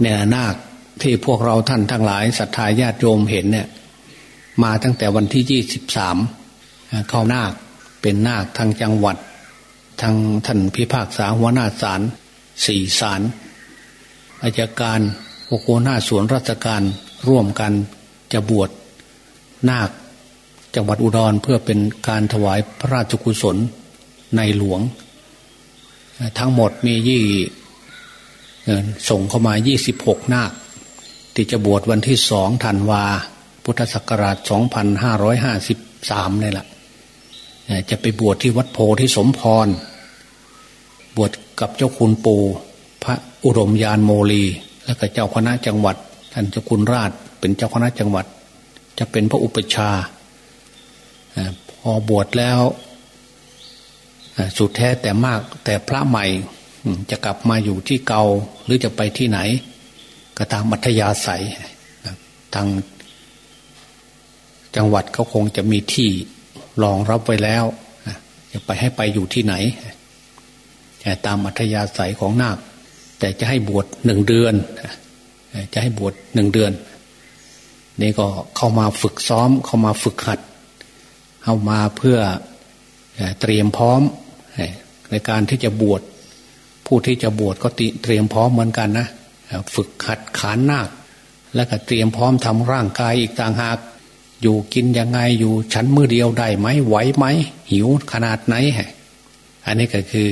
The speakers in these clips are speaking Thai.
เนี่ยนาคที่พวกเราท่านทั้งหลายศรัทธาญาติโยมเห็นเนี่ย มาตั้งแต่วันที่ยี่สิบสามเข้านาคเป็นนาคทางจังหวัดทางท่านพิพากษาหัวหน้าศาลสี่ศาลอาจการโอโกหน้าสวนราชการร่วมกันจะบวชนาคจังหวัดอุดรเพื่อเป็นการถวายพระราชกุศลในหลวง ทั้งหมดมียี่ ส่งเข้ามายี่สิบหกนาคที่จะบวชวันที่สองธันวา พุทธศักราชสองพันห้าร้อยห้าสิบสามนี่แหละจะไปบวชที่วัดโพธิสมพร บวชกับเจ้าคุณปูพระอุดมยานโมลี และก็เจ้าคณะจังหวัด ท่านเจ้าคุณราชเป็นเจ้าคณะจังหวัด จะเป็นพระอุปชาพอบวชแล้วสุดแท้แต่มากแต่พระใหม่ จะกลับมาอยู่ที่เกาหรือจะไปที่ไหน ก็ตามมัธยาศัยทางจังหวัดเขาคงจะมีที่รองรับไว้แล้วจะไปให้ไปอยู่ที่ไหนแต่ตามอัธยาศัยของนาค แต่จะให้บวชหนึ่งเดือนจะให้บวชหนึ่งเดือน นี่ก็เข้ามาฝึกซ้อม เข้ามาฝึกหัด เข้ามาเพื่อเตรียมพร้อมในการที่จะบวช ผู้ที่จะบวชก็เตรียมพร้อมเหมือนกันนะฝึกหัดขานนาค แล้วก็เตรียมพร้อมทำร่างกายอีกต่างหาก อยู่กินยังไงอยู่ชั้นมือเดียวได้ไหมไหวไหม หิวขนาดไหนฮะอันนี้ก็คือ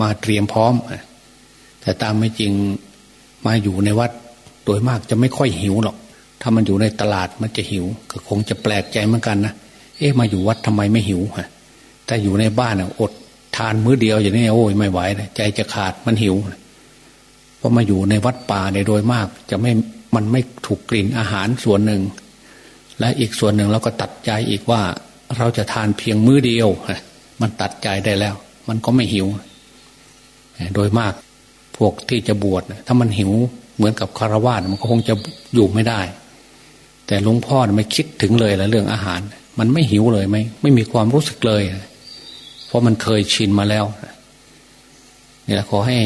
มาเตรียมพร้อม แต่ตามไม่จริงมาอยู่ในวัดโดยมากจะไม่ค่อยหิวหรอก ถ้ามันอยู่ในตลาดมันจะหิว ก็คงจะแปลกใจเหมือนกันนะเอ๊ะมาอยู่วัดทำไมไม่หิวฮะแต่อยู่ในบ้านอะอด ทานมื้อเดียวอย่างนี้โอ้ยไม่ไหวเลยใจจะขาดมันหิวเพราะมาอยู่ในวัดป่าในโดยมาก จะไม่มันไม่ถูกกลิ่นอาหารส่วนหนึ่ง และอีกส่วนหนึ่งเราก็ตัดใจอีกว่า เราจะทานเพียงมื้อเดียวมันตัดใจได้แล้ว มันก็ไม่หิว โดยมากพวกที่จะบวชถ้ามันหิวเหมือนกับคารวะมันก็คงจะอยู่ไม่ได้ แต่หลวงพ่อไม่คิดถึงเลยละเรื่องอาหาร มันไม่หิวเลยไม่ไม่มีความรู้สึกเลยเพ ราะมันเคยชินมาแล้วนี่แหละขอให้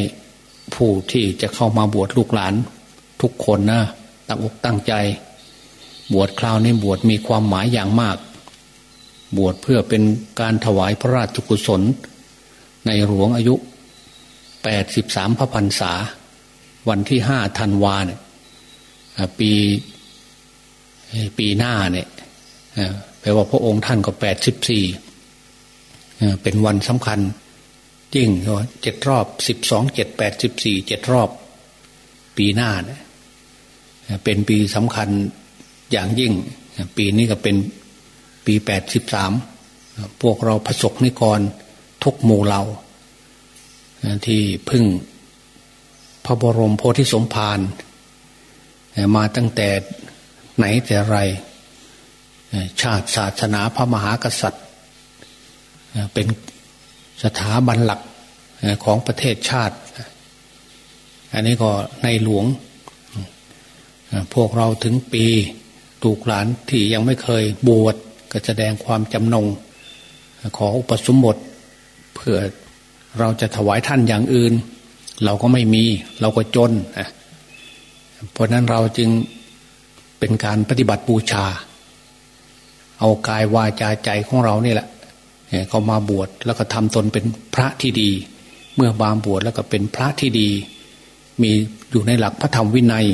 ผู้ที่จะเข้ามาบวชลูกหลาน ทุกคนนะตั้งอกตั้งใจ บวชคราวนี้บวชมีความหมายอย่างมาก บวชเพื่อเป็นการถวายพระราชกุศล ในหลวงอายุแปดสิบสามพระพรรษา วันที่ห้าธันวาเนี่ยปีปีหน้าเนี่ยแปลว่าพระองค์ท่านก็แปดสิบสี่ เป็นวันสำคัญยิ่งเจ็ดรอบสิบสองเจ็ดแปดสิบสี่เจ็ดรอบ ปีหน้าเนี่ยเป็นปีสำคัญอย่างยิ่ง ปีนี้ก็เป็นปีแปดสิบสามพวกเราประสบนิกรทุกหมู่เราที่พึ่งพระบรมโพธิสมภารมาตั้งแต่ไหนแต่ไร ชาติศาสนาพระมหากษัตริย์ เป็นสถาบันหลักของประเทศชาติ อันนี้ก็ในหลวง พวกเราถึงปีลูกหลานที่ยังไม่เคยบวชก็แสดงความจำนง ขออุปสมบทเพื่อเราจะถวายท่านอย่างอื่น เราก็ไม่มีเราก็จน เพราะนั้นเราจึงเป็นการปฏิบัติบูชา เอากายวาจาใจของเรานี่แหละ เขามาบวชแล้วก็ทำตนเป็นพระที่ดี เมื่อบามบวชแล้วก็เป็นพระที่ดี มีอยู่ในหลักพระธรรมวินัย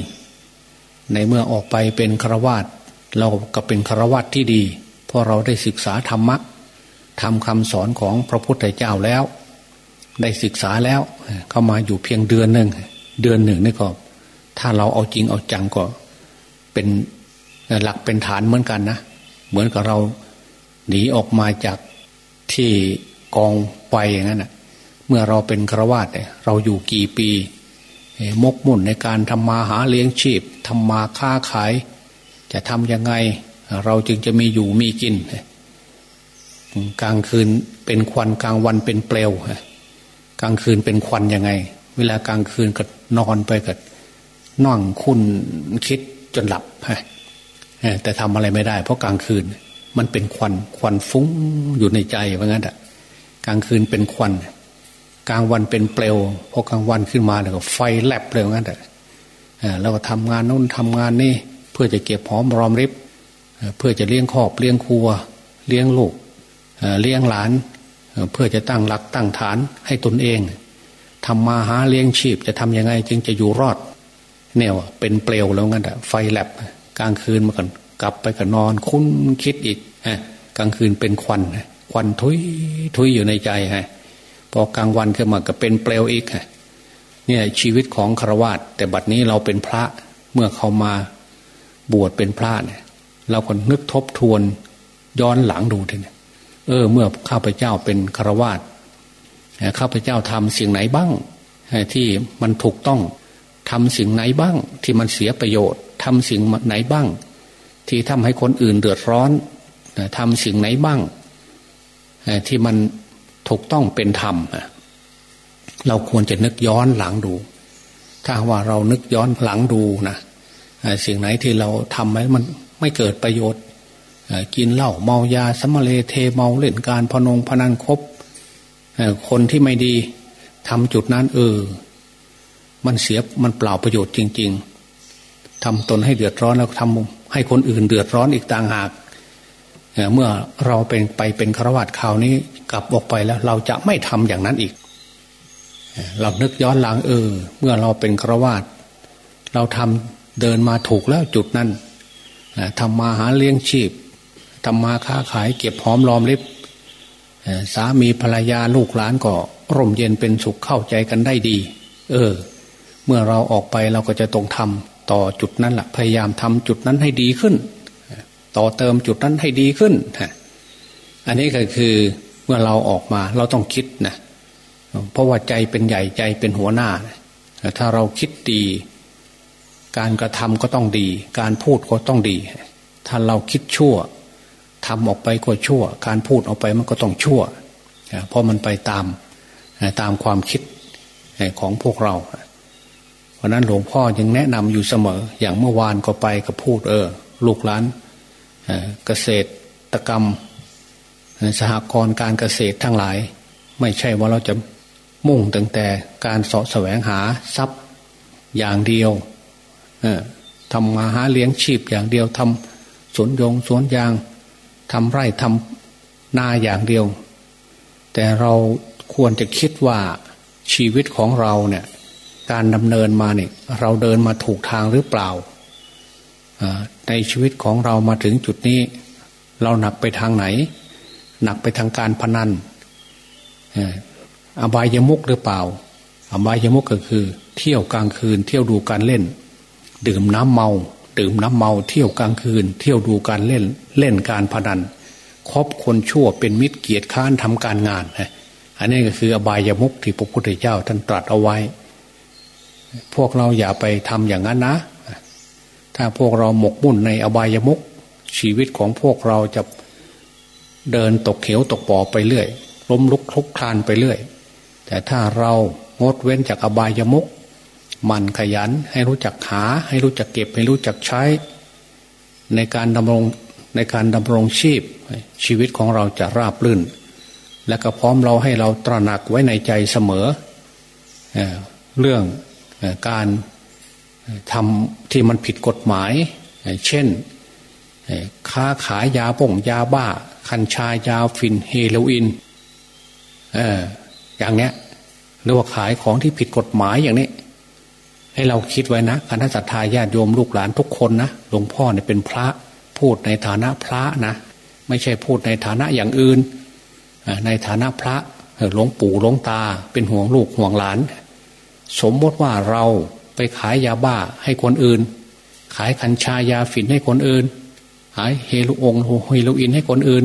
ในเมื่อออกไปเป็นฆราวาสเราก็เป็นคาวัตที่ดี เพราะเราได้ศึกษาธรรมะทำคำสอนของพระพุทธเจ้าแล้ว ได้ศึกษาแล้วเข้ามาอยู่เพียงเดือนหนึ่งเดือนหนึ่งนี่ก็ถ้าเราเอาจริงเอาจังก็เป็นหลักเป็นฐานเหมือนกันนะ เหมือนกับเราหนีออกมาจาก ที่กองไฟอย่างนั้นเมื่อเราเป็นครวาตเราอยู่กี่ปี มกมุ่นในการทำมาหาเลี้ยงชีพทำมาค้าขาย จะทำยังไง เราจึงจะมีอยู่มีกิน กลางคืนเป็นควันกลางวันเป็นเปลว กลางคืนเป็นควันยังไง เวลากลางคืนก็นอนไปก็นั่งคุณคิดจนหลับแต่ทำอะไรไม่ได้ เพราะกลางคืน มันเป็นควันควันฟุ้งอยู่ในใจว่างั้นอะกลางคืนเป็นควัน กลางวันเป็นเปลวพอกลางวันขึ้นมาแล้วก็ไฟแลบเลยว่างั้นอะเราก็ทำงานนู้นทำงานนี่เพื่อจะเก็บหอมรอมริบเพื่อจะเลี้ยงครอบเลี้ยงครัว เลี้ยงลูกเลี้ยงหลาน เพื่อจะตั้งหลักตั้งฐานให้ตนเองทำมาหาเลี้ยงชีพจะทำยังไงจึงจะอยู่รอดเนี่ยเป็นเปลวแล้วงั้นอะไฟแลบกลางคืนมากัน กลับไปกันนอนคุ้นคิดอีกกลางคืนเป็นควันควันทุยทุยอยู่ในใจฮะพอกลางวันขึ้นมาก็เป็นเปลวอีกฮะเนี่ยชีวิตของครวาตแต่บัดนี้เราเป็นพระเมื่อเขามาบวชเป็นพระเนี่ย เราก็นึกทบทวนย้อนหลังดูทีเนี้เออ เมื่อข้าพเจ้าเป็นครวาตข้าพเจ้าทำสิ่งไหนบ้างที่มันถูกต้องทำสิ่งไหนบ้าง ที่มันเสียประโยชน์ทำสิ่งไหนบ้าง ที่ทำให้คนอื่นเดือดร้อนทำสิ่งไหนบ้าง ที่มันถูกต้องเป็นธรรม เราควรจะนึกย้อนหลังดู ถ้าว่าเรานึกย้อนหลังดูนะสิ่งไหนที่เราทำไว้มันไม่เกิดประโยชน์ กินเหล้าเมายาสมเลเทเมาเล่นการพนงพนันครบคนที่ไม่ดีทำจุดนั้นเออ มันเสียมันเปล่าประโยชน์จริง ๆทำตนให้เดือดร้อนแล้วทำ ให้คนอื่นเดือดร้อนอีกต่างหากเมื่อเราเป็นไปเป็นฆราวาสข่าวนี้กลับออกไปแล้วเราจะไม่ทำอย่างนั้นอีก เรานึกย้อนหลังเออ เมื่อเราเป็นฆราวาสเราทำเดินมาถูกแล้วจุดนั้นทำมาหาเลี้ยงชีพทำมาค้าขายเก็บหอมรอมริบสามีภรรยาลูกหลานก็ร่มเย็นเป็นสุขเข้าใจกันได้ดี เออ เมื่อเราออกไปเราก็จะตรงทำ ต่อจุดนั้นแหละพยายามทำจุดนั้นให้ดีขึ้น ต่อเติมจุดนั้นให้ดีขึ้นอันนี้ก็คือเมื่อเราออกมาเราต้องคิดนะเพราะว่าใจเป็นใหญ่ใจเป็นหัวหน้า ถ้าเราคิดดี การกระทำก็ต้องดี การพูดก็ต้องดี ถ้าเราคิดชั่วทำออกไปก็ชั่ว การพูดออกไปมันก็ต้องชั่ว เพราะมันไปตามตามความคิดของพวกเรา เพราะนั้นหลวงพ่อยังแนะนำอยู่เสมอ อย่างเมื่อวานก็ไปก็พูดเออ ลูกหลานเกษตรกรรม สหกรณ์การเกษตรทั้งหลาย ไม่ใช่ว่าเราจะมุ่งตั้งแต่การสาะแสวงหาทรัพย์อย่างเดียวทำมาหาเลี้ยงชีพอย่างเดียวทำสวนยงสวนยางทำไร่ทำนาอย่างเดียว แต่เราควรจะคิดว่าชีวิตของเราเนี่ย การดำเนินมาเนี่ยเราเดินมาถูกทางหรือเปล่า ในชีวิตของเรามาถึงจุดนี้ เราหนักไปทางไหน หนักไปทางการพนันอบายยมุกหรือเปล่า อบายยมุกก็คือ เที่ยวกลางคืน เที่ยวดูการเล่น ดื่มน้ำเมาดื่มน้ำเมาเที่ยวกลางคืน เที่ยวดูการเล่นเล่นการพนันคบคนชั่วเป็นมิตรเกียรติค้านทำการงาน อันนี้ก็คืออบายมุกที่พระพุทธเจ้าท่านตรัสเอาไว้ พวกเราอย่าไปทำอย่างนั้นนะ ถ้าพวกเราหมกมุ่นในอบายมุกชีวิตของพวกเราจะเดินตกเขียวตกปอไปเรื่อยล้มลุกคลุกคลานไปเรื่อย แต่ถ้าเรางดเว้นจากอบายมุกมันขยันให้รู้จักหา ให้รู้จักเก็บให้รู้จักใช้ ในการดำรงในการดำรงชีพ ชีวิตของเราจะราบรื่น และก็พร้อมเราให้เราตระหนักไว้ในใจเสมอเเรื่อง การทำที่มันผิดกฎหมาย เช่น ค้าขายยาป่งยาบ้า คัญชายาฟินเฮโรอีนอออย่างเนี้ยหรือว่าขายของที่ผิดกฎหมายอย่างนี้ให้เราคิดไว้นะคณะสัตยาญาติโยมลูกหลานทุกคนนะหลวงพ่อเนี่ยเป็นพระพูดในฐานะพระนะ ไม่ใช่พูดในฐานะอย่างอื่น ในฐานะพระหลวงปู่หลวงตา เป็นห่วงลูกห่วงหลาน สมมติว่าเราไปขายยาบ้าให้คนอื่น ขายกัญชายาฝิ่นให้คนอื่น ขายเฮโรองเฮโรอีนให้คนอื่น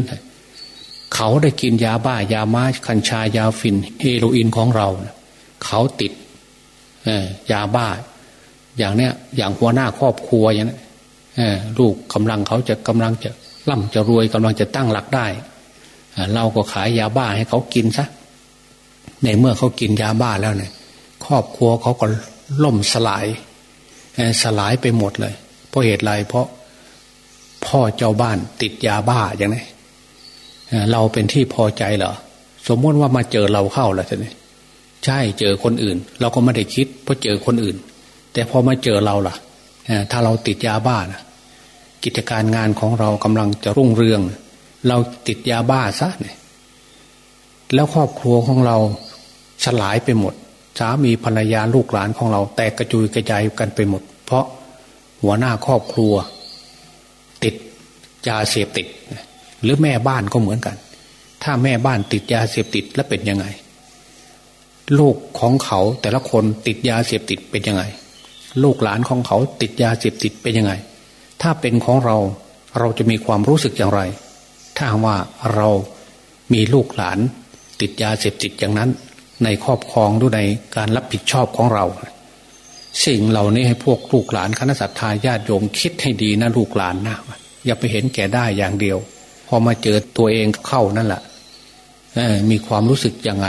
เขาได้กินยาบ้ายามากัญชายาฝิ่นเฮโรอีนของเรา เขาติดยาบ้า อย่างเนี้ยอย่างหัวหน้าครอบครัวอย่างนี้ลูกกำลังเขาจะกำลังจะร่ำจะรวยกำลังจะตั้งหลักได้เราก็ขายยาบ้าให้เขากินซะในเมื่อเขากินยาบ้าแล้วเนี่ย ครอบครัวเขาก็ล่มสลายสลายไปหมดเลย เพราะเหตุไรเพราะพ่อเจ้าบ้านติดยาบ้าอย่างนี้เราเป็นที่พอใจเหรอสมมติว่ามาเจอเราเข้าแล้วใช่ไหมใช่เจอคนอื่น เราก็ไม่ได้คิดเพราะเจอคนอื่น แต่พอมาเจอเราล่ะถ้าเราติดยาบ้านะกิจการงานของเรากำลังจะรุ่งเรือง เราติดยาบ้าซะเนี่ยแล้วครอบครัวของเราสลายไปหมด สามีภรรยาลูกหลานของเรา แตกกระจุยกระจายกันไปหมด เพราะหัวหน้าครอบครัว ติดยาเสพติด หรือแม่บ้านก็เหมือนกัน ถ้าแม่บ้านติดยาเสพติดแล้วเป็นยังไง ลูกของเขาแต่ละคนติดยาเสพติดเป็นยังไง ลูกหลานของเขาติดยาเสพติดเป็นยังไง ถ้าเป็นของเราเราจะมีความรู้สึกอย่างไร ถ้าว่าเรามีลูกหลานติดยาเสพติดอย่างนั้น ในครอบครองด้วยในการรับผิดชอบของเรา สิ่งเหล่านี้ให้พวกลูกหลานคณะสัตยาญาติโยมคิดให้ดีนะลูกหลานนะอย่าไปเห็นแก่ได้อย่างเดียว พอมาเจอตัวเองเข้านั่นแหละมีความรู้สึกยังไง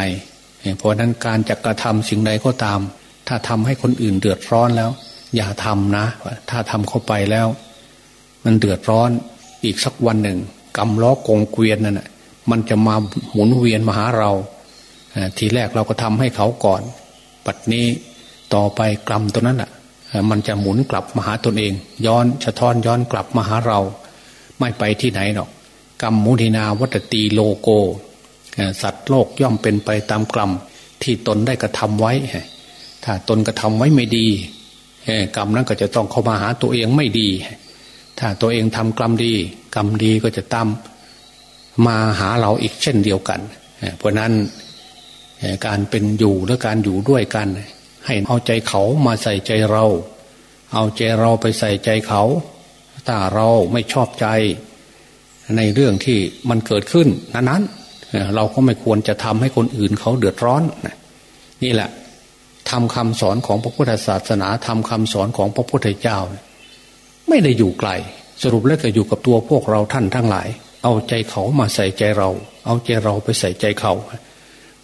เพราะนั้นการจะกระทำสิ่งใดก็ตาม ถ้าทำให้คนอื่นเดือดร้อนแล้ว อย่าทำนะ ถ้าทำเข้าไปแล้ว มันเดือดร้อนอีกสักวันหนึ่งกำล้อกงเกวียนนั่นแหะมันจะมาหมุนเวียนมาหาเรา ทีแรกเราก็ทำให้เขาก่อนปัดนี้ต่อไปกรรมตัวนั้นแหะมันจะหมุนกลับมาหาตนเอง ย้อนสะท้อนย้อนกลับมาหาเรา ไม่ไปที่ไหนหรอกกรรมมุทินาวัตตีโลโก สัตว์โลกย่อมเป็นไปตามกรรมที่ตนได้กระทำไว้ ถ้าตนกระทำไว้ไม่ดีกรรมนั้นก็จะต้องเข้ามาหาตัวเองไม่ดี ถ้าตัวเองทำกรรมดี กรรมดีก็จะตามมาหาเราอีกเช่นเดียวกัน เพราะนั้น การเป็นอยู่และการอยู่ด้วยกัน ให้เอาใจเขามาใส่ใจเรา เอาใจเราไปใส่ใจเขาถ้าเราไม่ชอบใจ ในเรื่องที่มันเกิดขึ้นนั้นๆเราก็ไม่ควรจะทำให้คนอื่นเขาเดือดร้อน นี่แหละทำคำสอนของพระพุทธศาสนาทำคำสอนของพระพุทธเจ้า ไม่ได้อยู่ไกล สรุปแล้วก็อยู่กับตัวพวกเราท่านทั้งหลาย เอาใจเขามาใส่ใจเรา เอาใจเราไปใส่ใจเขา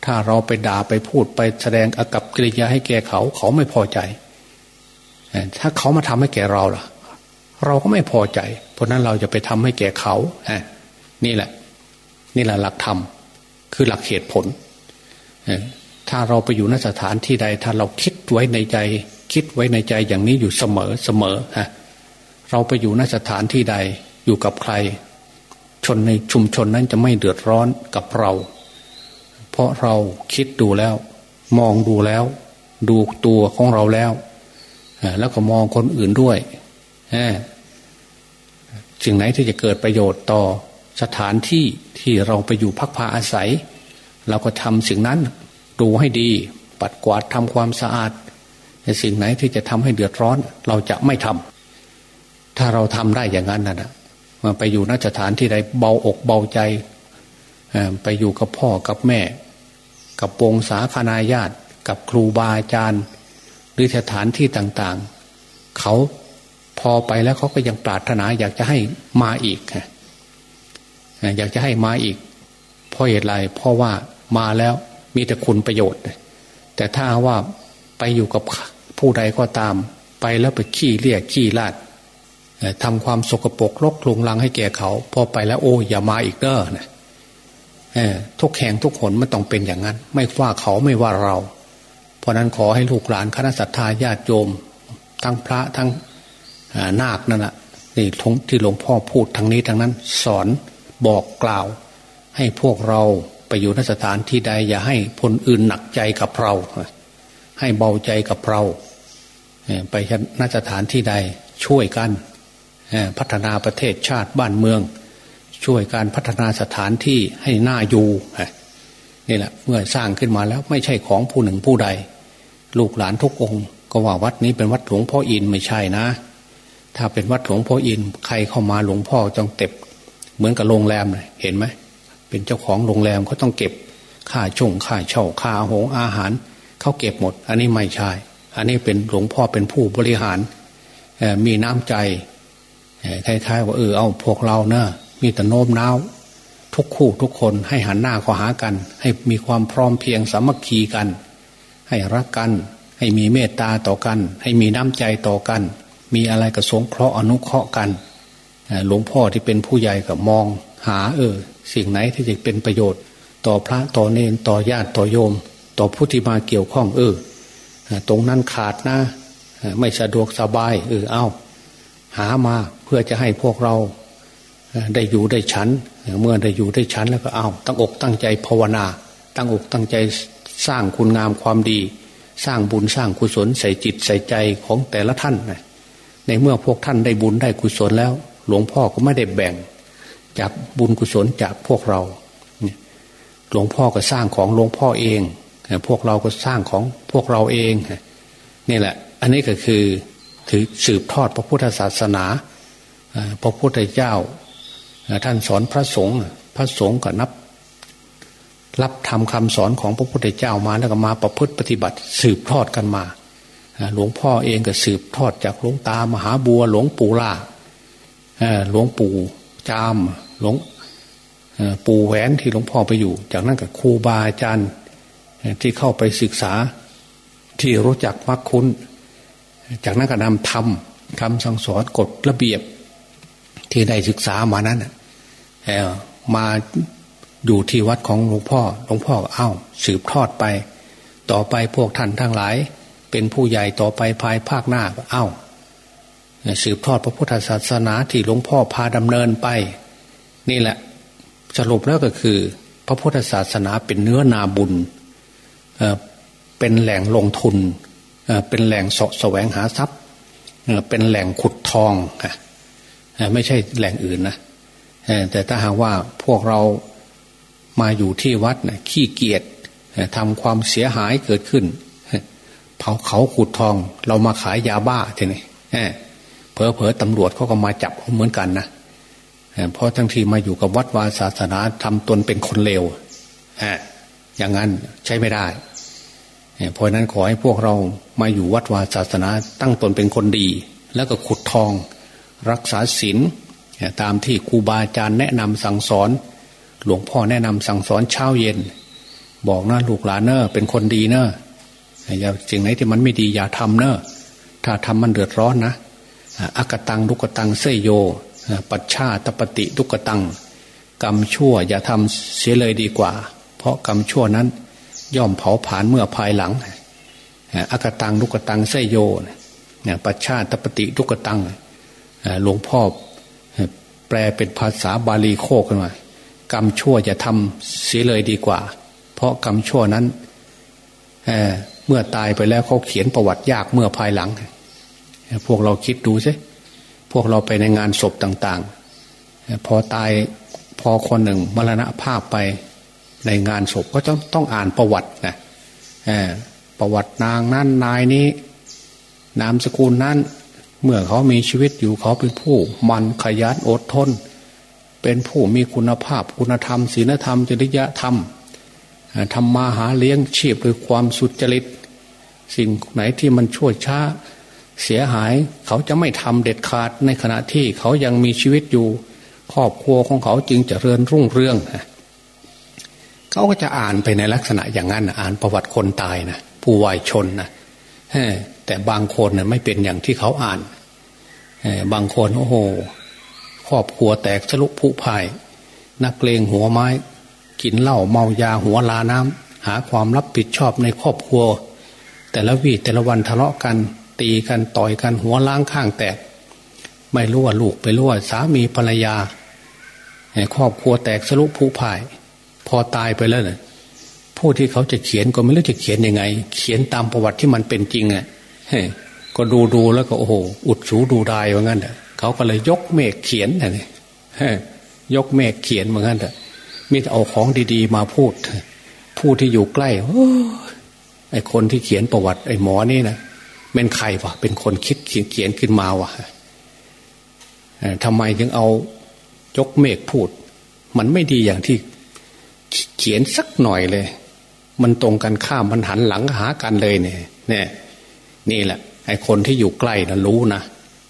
ถ้าเราไปด่าไปพูดไปแสดงอากับกิริยาให้แก่เขา เขาไม่พอใจถ้าเขามาทำให้แก่เราล่ะ เราก็ไม่พอใจ เพราะนั้นเราจะไปทำให้แก่เขานี่แหละ นี่แหละหลักธรรมคือหลักเหตุผลถ้าเราไปอยู่นสถานที่ใด ถ้าเราคิดไว้ในใจ คิดไว้ในใจอย่างนี้อยู่เสมอเสมอฮะเราไปอยู่นสถานที่ใดอยู่กับใคร ชนในชุมชนนั้นจะไม่เดือดร้อนกับเรา ราะเราคิดดูแล้ว มองดูแล้ว ดูตัวของเราแล้วแล้วก็มองคนอื่นด้วยสิ่งไหนที่จะเกิดประโยชน์ต่อสถานที่ที่เราไปอยู่พักพาอาศัย เราก็ทำสิ่งนั้นดูให้ดี ปัดกวาดทำความสะอาดสิ่งไหนที่จะทำให้เดือดร้อน เราจะไม่ทำถ้าเราทำได้อย่างนั้นนะมาไปอยู่นสถานที่ใดเบาอกเบาใจไปอยู่กับพ่อกับแม่ กับวงสาคนาญาติ กับครูบาอาจารย์ หรือสถานที่ต่างๆ เขาพอไปแล้วเขาก็ยังปรารถนา อยากจะให้มาอีกอยากจะให้มาอีก เพราะเหตุไรเพราะว่ามาแล้วมีแต่คุณประโยชน์ แต่ถ้าว่าไปอยู่กับผู้ใดก็ตาม ไปแล้วไปขี้เรียกขี้ลาดทำความสกปรกลกลุงลังให้แก่เขา พอไปแล้วโอ้อย่ามาอีกเด้อนะ ทุกแห่งทุกคนไม่ต้องเป็นอย่างนั้น ไม่ว่าเขาไม่ว่าเรา เพราะนั้นขอให้ลูกหลานคณะสัตยาญาติโยม ทั้งพระทั้งนาคนั่นแหละนี่ที่หลวงพ่อพูดทางนี้ทางนั้น สอนบอกกล่าว ให้พวกเราไปอยู่นสถานที่ใด อย่าให้คนอื่นหนักใจกับเรา ให้เบาใจกับเรา ไปนสถานที่ใดช่วยกันพัฒนาประเทศชาติบ้านเมือง ช่วยการพัฒนาสถานที่ให้น่าอยู่นี่แหละเมื่อสร้างขึ้นมาแล้วไม่ใช่ของผู้หนึ่งผู้ใด ลูกหลานทุกองค์ ก็ว่าวัดนี้เป็นวัดหลวงพ่ออินไม่ใช่นะ ถ้าเป็นวัดหลวงพ่ออินใครเข้ามาหลวงพ่อต้องเก็บเหมือนกับโรงแรมเลยเห็นไหมเป็นเจ้าของโรงแรมเขาต้องเก็บค่าชงค่าเช่าค่าหงอาหารเขาเก็บหมด อันนี้ไม่ใช่ อันนี้เป็นหลวงพ่อเป็นผู้บริหารมีน้ำใจคล้ายๆว่าเออเอาพวกเราเนะ มีแต่โน้มน้าว ทุกคู่ทุกคนให้หันหน้าเข้าหากัน ให้มีความพร้อมเพียงสามัคคีกัน ให้รักกัน ให้มีเมตตาต่อกัน ให้มีน้ำใจต่อกัน มีอะไรก็สงเคราะห์อนุเคราะห์กันหลวงพ่อที่เป็นผู้ใหญ่ก็มองหาเออ สิ่งไหนที่จะเป็นประโยชน์ ต่อพระต่อเนนต่อญาติต่อโยม ต่อผู้ที่มาเกี่ยวข้องเออตรงนั้นขาดนะไม่สะดวกสบายเออเอาหามาเพื่อจะให้พวกเรา ได้อยู่ได้ชั้นเมื่อได้อยู่ได้ชั้นแล้วก็เอาตั้งอกตั้งใจภาวนา ตั้งอกตั้งใจสร้างคุณงามความดี สร้างบุญสร้างกุศลใส่จิตใส่ใจของแต่ละท่านในเมื่อพวกท่านได้บุญได้กุศลแล้ว หลวงพ่อก็ไม่ได้แบ่ง จากบุญกุศลจากพวกเราหลวงพ่อก็สร้างของหลวงพ่อเอง พวกเราก็สร้างของพวกเราเองนี่แหละ อันนี้ก็คือถือสืบทอดพระพุทธศาสนา พระพุทธเจ้า ท่านสอนพระสงฆ์พระสงฆ์ก็นับ รับทำคำสอนของพระพุทธเจ้ามาแล้วก็มาประพฤติปฏิบัติ สืบทอดกันมาหลวงพ่อเองก็สืบทอดจากหลวงตามหาบัวหลวงปู่ล่าหลวงปู่จามหลวงปู่แหวนที่หลวงพ่อไปอยู่ จากนั้นกับครูบาอาจารย์ที่เข้าไปศึกษาที่รู้จักมักคุ้น จากนั้นก็นำทำคำสั่งสอนกฎระเบียบ ที่ได้ศึกษามานั้น มาอยู่ที่วัดของหลวงพ่อ หลวงพ่อเอ้า สืบทอดไป ต่อไปพวกท่านทั้งหลาย เป็นผู้ใหญ่ต่อไปภายภาคหน้าเอ้า สืบทอดพระพุทธศาสนาที่หลวงพ่อพาดำเนินไป นี่แหละ สรุปแล้วก็คือ พระพุทธศาสนาเป็นเนื้อนาบุญเป็นแหล่งลงทุนเป็นแหล่งสะแสวงหาทรัพย์ เป็นแหล่งขุดทองไม่ใช่แหล่งอื่นนะ แต่ถ้าหากว่าพวกเรามาอยู่ที่วัดนะขี้เกียจทำความเสียหายเกิดขึ้น เผาเขาขุดทอง เรามาขายยาบ้าทีนี้เพอเพอตำรวจเขาก็มาจับเหมือนกันนะเพราะทั้งทีมาอยู่กับวัดวาศาสนาทำตนเป็นคนเลวอย่างนั้นใช้ไม่ได้เพราะนั้นขอให้พวกเรามาอยู่วัดวาศาสนาตั้งตนเป็นคนดี แล้วก็ขุดทอง รักษาศีล ตามที่ครูบาอาจารย์แนะนำสั่งสอน หลวงพ่อแนะนำสั่งสอนเช้าเย็น บอกนะลูกหลานเนอเป็นคนดีเนออย่าสิ่งไหนที่มันไม่ดีอย่าทำเนอถ้าทำมันเดือดร้อนนะอากตังลุกตังเสยโย ปัจฉาตปฏิทุกตัง กรรมชั่วอย่าทำเสียเลยดีกว่า เพราะกรรมชั่วนั้น ย่อมเผาผลาญเมื่อภายหลังอากตังลุกตังเสยโยปัจฉาตปฏิทุกตังหลวงพ่อ แปลเป็นภาษาบาลีโคกขึ้นมากรรมชั่วจะทำเสียเลยดีกว่า เพราะกรรมชั่วนั้นเเมื่อตายไปแล้วเขาเขียนประวัติยากเมื่อภายหลัง พวกเราคิดดูสิพวกเราไปในงานศพต่างๆ พอตายพอคนหนึ่งมรณภาพไปในงานศพก็ต้องต้องอ่านประวัตินะประวัตินางนั้นนายนี้ นามสกุลนั้น เมื่อเขามีชีวิตอยู่เขาเป็นผู้ มันขยันอดทน เป็นผู้มีคุณภาพคุณธรรมศีลธรรมจริยธรรมทำมาหาเลี้ยงชีพด้วยความสุจริต สิ่งไหนที่มันชั่วช้าเสียหายเขาจะไม่ทำเด็ดขาดในขณะที่เขายังมีชีวิตอยู่ ครอบครัวของเขาจึงจะเริญรุ่งเรืองเขาก็จะอ่านไปในลักษณะอย่างนั้นอ่านประวัติคนตายนะผู้วายชนนะ แต่บางคนเนี่ยไม่เป็นอย่างที่เขาอ่านบางคนโอ้โหครอบครัวแตกสลุผุพาย นักเลงหัวไม้ กินเหล้าเมายาหัวลาน้ำหาความรับผิดชอบในครอบครัว แต่ละวีแต่ละวันทะเลาะกัน ตีกันต่อยกันหัวล้างข้างแตก ไม่รู้ว่าลูกไปรู้ว่าสามีภรรยาครอบครัวแตกสลุผุพาย พอตายไปแล้วเนี่ยผู้ที่เขาจะเขียนก็ไม่รู้จะเขียนยังไง เขียนตามประวัติที่มันเป็นจริงอะ ก็ดูดูแล้วก็โอ้โหอุดสูดูดายว่างั้นเขาก็เลยยกเมฆเขียนนี่ยกเมฆเขียนว่างั้นมีแต่เอาของดีๆมาพูดผู้ที่อยู่ใกล้ไอ้คนที่เขียนประวัติ ไอ้หมอนี่นะเป็นใครวะเป็นคนคิดเขียนเขียนขึ้นมาวะทำไมถึงเอายกเมฆพูด มันไม่ดีอย่างที่เขียนสักหน่อยเลย มันตรงกันข้ามมันหันหลังหากันเลยเนี่ยเนี่ย นี่แหละไอ้คนที่อยู่ใกล้นะรู้นะ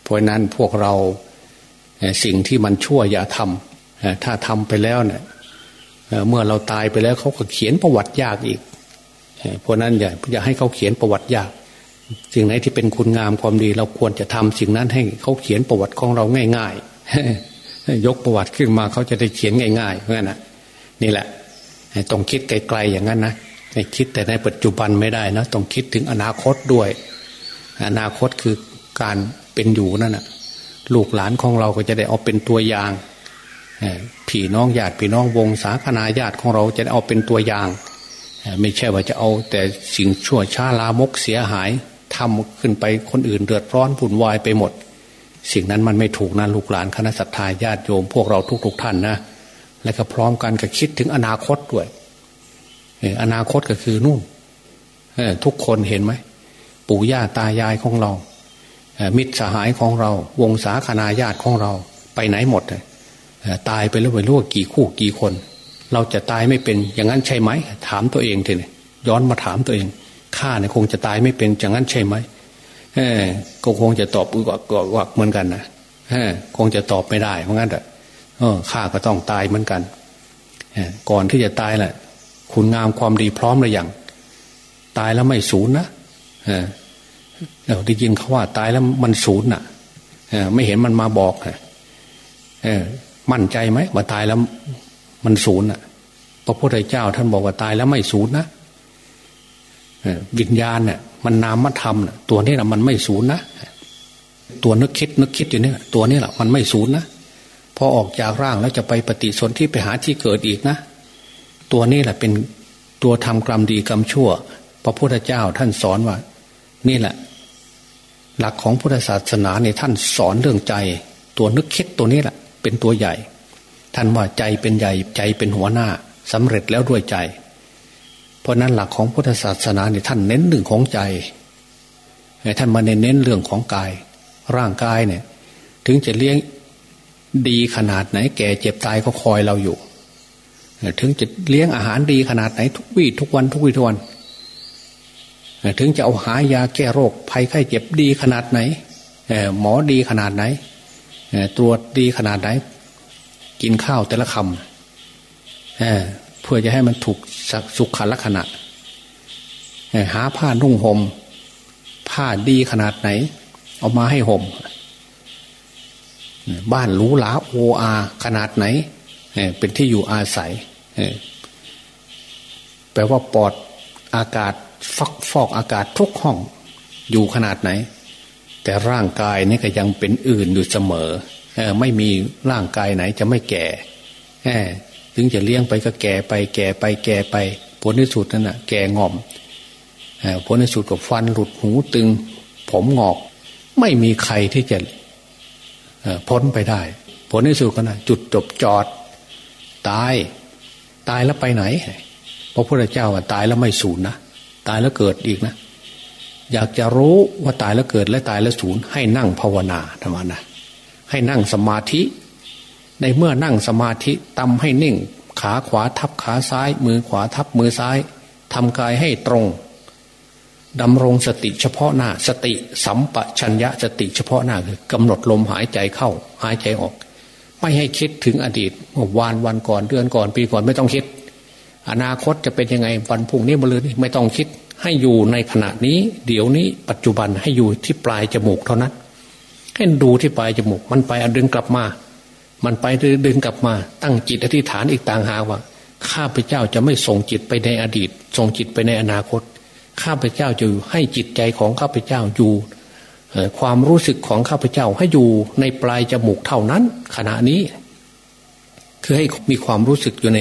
เพราะนั้นพวกเราสิ่งที่มันชั่วอย่าทำถ้าทำไปแล้วเนี่ยเมื่อเราตายไปแล้วเขาก็เขียนประวัติยากอีก เพราะนั้นอย่าอย่าให้เขาเขียนประวัติยาก สิ่งไหนที่เป็นคุณงามความดี เราควรจะทำสิ่งนั้นให้เขาเขียนประวัติของเราง่าย ๆ ยกประวัติขึ้นมาเขาจะได้เขียนง่ายๆเพราะนั้นนี่แหละต้องคิดไกลๆอย่างนั้นนะคิดแต่ในปัจจุบันไม่ได้นะต้องคิดถึงอนาคตด้วย อนาคตคือการเป็นอยู่นั่นนะลูกหลานของเราก็จะได้เอาเป็นตัวอย่างพี่น้องญาติพี่น้องวงศาคณาญาติของเราจะได้เอาเป็นตัวอย่าง ไม่ใช่ว่าจะเอาแต่สิ่งชั่วช้าลามกเสียหายทำขึ้นไปคนอื่นเดือดร้อนผุนวายไปหมด สิ่งนั้นมันไม่ถูกนะลูกหลานคณะสัตยาญาติโยมพวกเราทุกๆทท่านนะและก็พร้อมกันก็คิดถึงอนาคตด้วยอนาคตก็คือนู่นทุกคนเห็นไหม ปู่ย่าตายายของเรา มิตรสหายของเรา วงศาคณาญาติของเรา ไปไหนหมดตายไปแล้วไปรู้ว่ากี่คู่กี่คน เราจะตายไม่เป็นอย่างนั้นใช่ไหม ถามตัวเองทีนี้ย้อนมาถามตัวเองข้าเนี่ยคงจะตายไม่เป็นอย่างนั้นใช่ไหมก็คงจะตอบอึกวักเหมือนกันนะอคงจะตอบไม่ได้เพราะงั้นแต่เออข้าก็ต้องตายเหมือนกันก่อนที่จะตายแหละคุณงามความดีพร้อมหรือยังตายแล้วไม่สูญนะ เราได้ยินเขาว่าตายแล้วมันศูนย์น่ะไม่เห็นมันมาบอกเออมั่นใจไหมว่าตายแล้วมันศูนย์น่ะพระพุทธเจ้า ท่านบอกว่าตายแล้วไม่ศูนย์นะวิญญาณเนี่ยมันนามธรรมตัวนี้แหละมันไม่ศูนย์นะตัวนึกคิดนึกคิดอยู่เนี่ยตัวนี้แหละมันไม่ศูนย์นะพอออกจากร่างแล้วจะไปปฏิสนธิไปหาที่เกิดอีกนะ ตัวนี้แหละเป็นตัวทำกรรมดีกรรมชั่ว พระพุทธเจ้าท่านสอนว่า นี่แหละ หลักของพุทธศาสนาเนี่ยท่านสอนเรื่องใจ ตัวนึกคิดตัวนี้แหละ เป็นตัวใหญ่ ท่านว่าใจเป็นใหญ่ใจเป็นหัวหน้าสำเร็จแล้วด้วยใจ เพราะนั้นหลักของพุทธศาสนาเนี่ยท่านเน้นเรื่องของใจท่านมาเน้นเรื่องของกาย ร่างกายเนี่ย ถึงจะเลี้ยงดีขนาดไหน แก่เจ็บตายก็คอยเราอยู่ ถึงจะเลี้ยงอาหารดีขนาดไหนทุกวี่ทุกวันทุกวี่ทุกวัน ถึงจะเอาหายาแก้โรคภัยไข้เจ็บดีขนาดไหนหมอดีขนาดไหนตรวจดีขนาดไหน กินข้าวแต่ละคำเพื่อจะให้มันถูกสุขลักษณะหาผ้านุ่งหม่มผ้าดีขนาดไหน เอามาให้หม่มบ้านหรูหราโออาขนาดไหนเป็นที่อยู่อาศัยแปลว่าปลอด อากาศฟักฟอกอากาศทุกห้องอยู่ขนาดไหน แต่ร่างกายนี่ก็ยังเป็นอื่นอยู่เสมอไม่มีร่างกายไหนจะไม่แก่ถึงจะเลี้ยงไปก็แก่ไป แก่ไปแก่ไป ผลที่สุดนั่นน่ะแก่งอมผลที่สุดกับฟันหลุดหูตึง ผมงอก ไม่มีใครที่จะพ้นไปได้ ผลที่สุดก็นะจุดจบจอด ตาย ตายแล้วไปไหน ระพุทธเจ้าว่าตายแล้วไม่สูญนะตายแล้วเกิดอีกนะ อยากจะรู้ว่าตายแล้วเกิดและตายแล้วสูญให้นั่งภาวนาธรรมนะให้นั่งสมาธิ ในเมื่อนั่งสมาธิตำให้นิ่ง ขาขวาทับขาซ้าย มือขวาทับมือซ้ายทำกายให้ตรงดำรงสติเฉพาะหน้าสติสัมปชัญญะสติเฉพาะหน้าคือกำหนดลมหายใจเข้า หายใจออก ไม่ให้คิดถึงอดีตวานวันก่อนเดือนก่อนปีก่อนไม่ต้องคิด อนาคตจะเป็นยังไงวันพุ่งนี้มะรืนไม่ต้องคิดให้อยู่ในขณะนี้ เดี๋ยวนี้ปัจจุบันให้อยู่ที่ปลายจมูกเท่านั้นให้ดูที่ปลายจมูก มันไปดึงกลับมา มันไปดึงกลับมา ตั้งจิตอธิษฐานอีกต่างหากว่าข้าพเจ้าจะไม่ส่งจิตไปในอดีต ส่งจิตไปในอนาคต ข้าพเจ้าจะให้จิตใจของข้าพเจ้าอยู่ความรู้สึกของข้าพเจ้าให้อยู่ในปลายจมูกเท่านั้น ขณะนี้ คือให้มีความรู้สึกอยู่ใน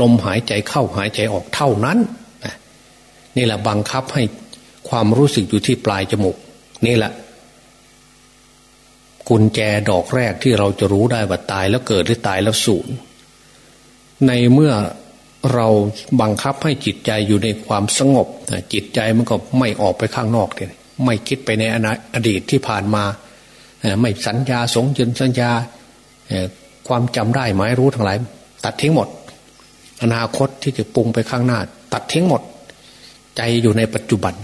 ลมหายใจเข้าหายใจออกเท่านั้นนี่แหละบังคับให้ความรู้สึกอยู่ที่ปลายจมูก นี่แหละ กุญแจดอกแรกที่เราจะรู้ได้ว่าตายแล้วเกิดหรือตายแล้วสูญในเมื่อเราบังคับให้จิตใจอยู่ในความสงบจิตใจมันก็ไม่ออกไปข้างนอกเลยไม่คิดไปในอดีตที่ผ่านมาไม่สัญญาสงจนสัญญาความจำได้หมายรู้ทั้งหลาย ตัดทิ้งหมด อนาคตที่จะปรุงไปข้างหน้า ตัดทิ้งหมด ใจอยู่ในปัจจุบัน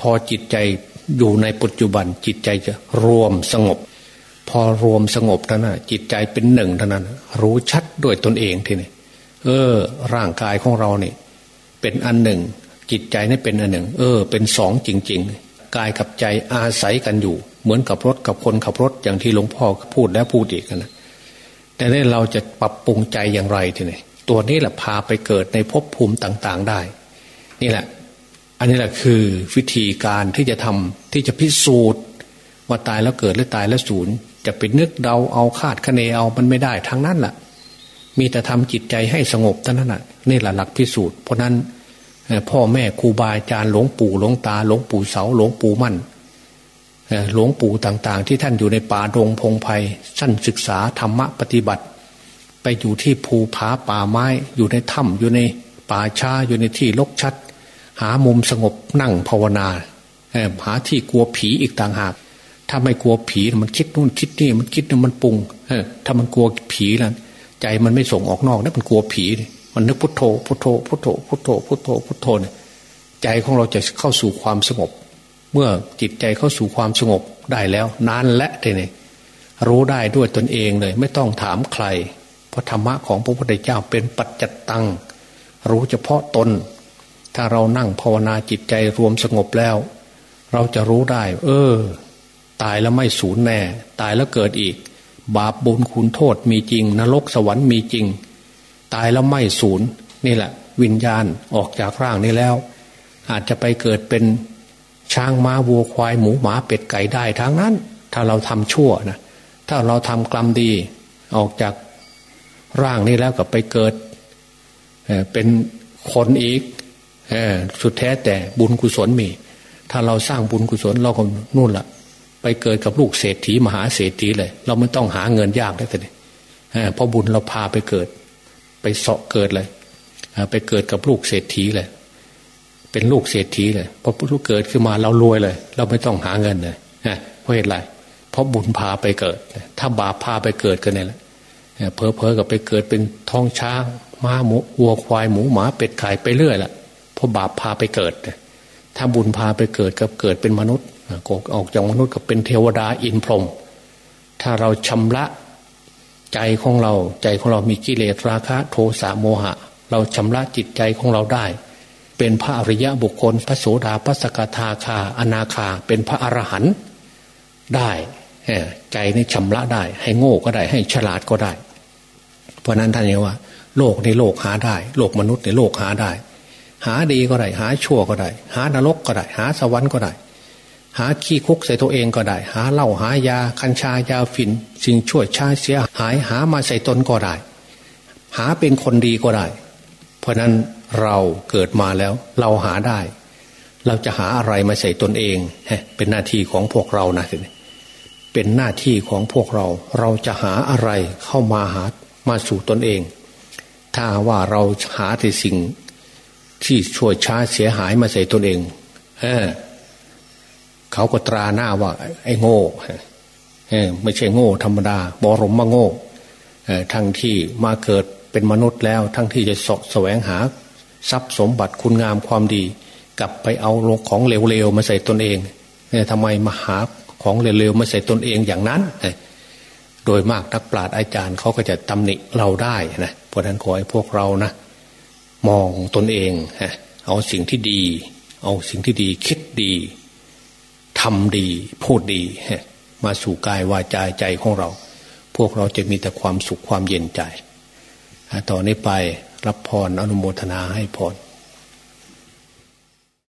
พอจิตใจอยู่ในปัจจุบัน จิตใจจะรวมสงบ พอรวมสงบเท่านั้นจิตใจเป็นหนึ่งเท่านั้น รู้ชัดด้วยตนเองทีนี้เออ ร่างกายของเราเนี่ยเป็นอันหนึ่ง จิตใจนี่เป็นอันหนึ่ง เออ เป็นสองจริง ๆ กายกับใจอาศัยกันอยู่ เหมือนกับรถกับคนขับรถอย่างที่หลวงพ่อพูดแล้วพูดอีกนะแต่นี่เราจะปรับปรุงใจอย่างไรทีนี้ ตัวนี้แหละพาไปเกิดในภพภูมิต่าง ๆได้ นี่แหละ อันนี้แหละคือวิธีการที่จะทำที่จะพิสูจน์ว่าตายแล้วเกิดหรือตายแล้วสูญจะไปนึกเดาเอาคาดคะเนเอามันไม่ได้ทั้งนั้นแหละมีแต่ทำจิตใจให้สงบเท่านั้นแหะนี่แหละหลักพิสูจน์เพราะนั้นพ่อแม่ครูบาอาจารย์หลวงปู่หลวงตาหลวงปู่เสาหลวงปู่มั่นหลวงปู่ต่างๆ ที่ท่านอยู่ในป่าดงพงไพ่ท่านศึกษาธรรมะปฏิบัติ ไปอยู่ที่ภูผาป่าไม้ อยู่ในถ้ำอยู่ในป่าช้าอยู่ในที่ลกชัด หามุมสงบนั่งภาวนาหาที่กลัวผีอีกต่างหาก ถ้าไม่กลัวผีมันคิดนู่นคิดนี่มันคิดนี่มันปรุงถ้ามันกลัวผีแล้วใจมันไม่ส่งออกนอกนั่นมันกลัวผี มันนึกพุทโธพุทโธพุทโธพุทโธพุทโธพุทโธเนี่ยใจของเราจะเข้าสู่ความสงบ เมื่อจิตใจเข้าสู่ความสงบได้แล้วนานและทีนี้รู้ได้ด้วยตนเองเลย ไม่ต้องถามใคร เพราะธรรมะของพระพุทธเจ้าเป็นปัจจัตตัง รู้เฉพาะตน ถ้าเรานั่งภาวนาจิตใจรวมสงบแล้ว เราจะรู้ได้ เออ ตายแล้วไม่สูญแน่ ตายแล้วเกิดอีก บาปบุญคุณโทษมีจริง นรกสวรรค์มีจริง ตายแล้วไม่สูญนี่แหละ วิญญาณออกจากร่างนี้แล้ว อาจจะไปเกิดเป็นช้างม้าวัวควายหมูหมาเป็ดไก่ได้ทั้งนั้น ถ้าเราทำชั่วนะถ้าเราทำกรรมดี ออกจาก ร่างนี้แล้วก็ไปเกิดเป็นคนอีกสุดแท้แต่บุญกุศลมี ถ้าเราสร้างบุญกุศลเราก็นู่นละไปเกิดกับลูกเศรษฐีมหาเศรษฐีเลย เราไม่ต้องหาเงินยากได้แต่เนี่ยเพราะบุญเราพาไปเกิด ไปเสาะเกิดเลยไปเกิดกับลูกเศรษฐีเลย เป็นลูกเศรษฐีเลยพอลูกเกิดขึ้นมาเรารวยเลย เราไม่ต้องหาเงินเลยเพราะเหตุไรเพราะบุญพาไปเกิด ถ้าบาปพาไปเกิดกันเนี่ยแหละ เพอเพอกับไปเกิดเป็นท้องช้างม้าหมูวัวควายหมูหมาเป็ดไข่ไปเรื่อยละเพราะบาปพาไปเกิด ถ้าบุญพาไปเกิดกับเกิดเป็นมนุษย์กออกจากมนุษย์ก็เป็นเทวดาอินพรหมถ้าเราชำระใจของเราใจของเรามีกิเลสราคะ โทสะโมหะ เราชำระจิตใจของเราได้ เป็นพระอริยะบุคคล พระโสดาพระสกทาคา อนาคา เป็นพระอรหันต์ได้ใจนี่ชำระได้ ให้โง่ก็ได้ ให้ฉลาดก็ได้ เพราะนั้นท่านเรียกว่า โลกในโลกหาได้ โลกมนุษย์ในโลกหาได้ หาดีก็ได้ หาชั่วก็ได้ หานรกก็ได้ หาสวรรค์ก็ได้ หาขี้คุกใส่ตัวเองก็ได้ หาเหล้าหายา คัญชายาฝิ่นสิ่งชั่วชาเสียหายหามาใส่ตนก็ได้ หาเป็นคนดีก็ได้ เพราะนั้นเราเกิดมาแล้ว เราหาได้ เราจะหาอะไรมาใส่ตนเองเป็นหน้าที่ของพวกเรานะเป็นหน้าที่ของพวกเรา เราจะหาอะไรเข้ามาหา มาสู่ตนเอง ถ้าว่าเราหาแต่สิ่งที่ช่วยช้าเสียหายมาใส่ตนเองเออเขาก็ตราหน้าว่า ไอ้โง่เออไม่ใช่โง่ธรรมดา บรมมาโง่ทั้งที่มาเกิดเป็นมนุษย์แล้ว ทั้งที่จะสะแสวงหา ทรัพย์สมบัติคุณงามความดี กลับไปเอาลงของเลวๆมาใส่ตนเองเนี่ยทำไมมาหาของเลวๆมาใส่ตนเองอย่างนั้น โดยมากนักปราชญ์อาจารย์เขาก็จะตำหนิเราได้นะเพราะนั้นขอให้พวกเรานะมองตนเองฮะเอาสิ่งที่ดี เอาสิ่งที่ดีคิดดีทำดีพูดดีมาสู่กายวาจาใจของเรา พวกเราจะมีแต่ความสุขความเย็นใจ ต่อนนี้ไปรับพรอนุโมทนาให้พร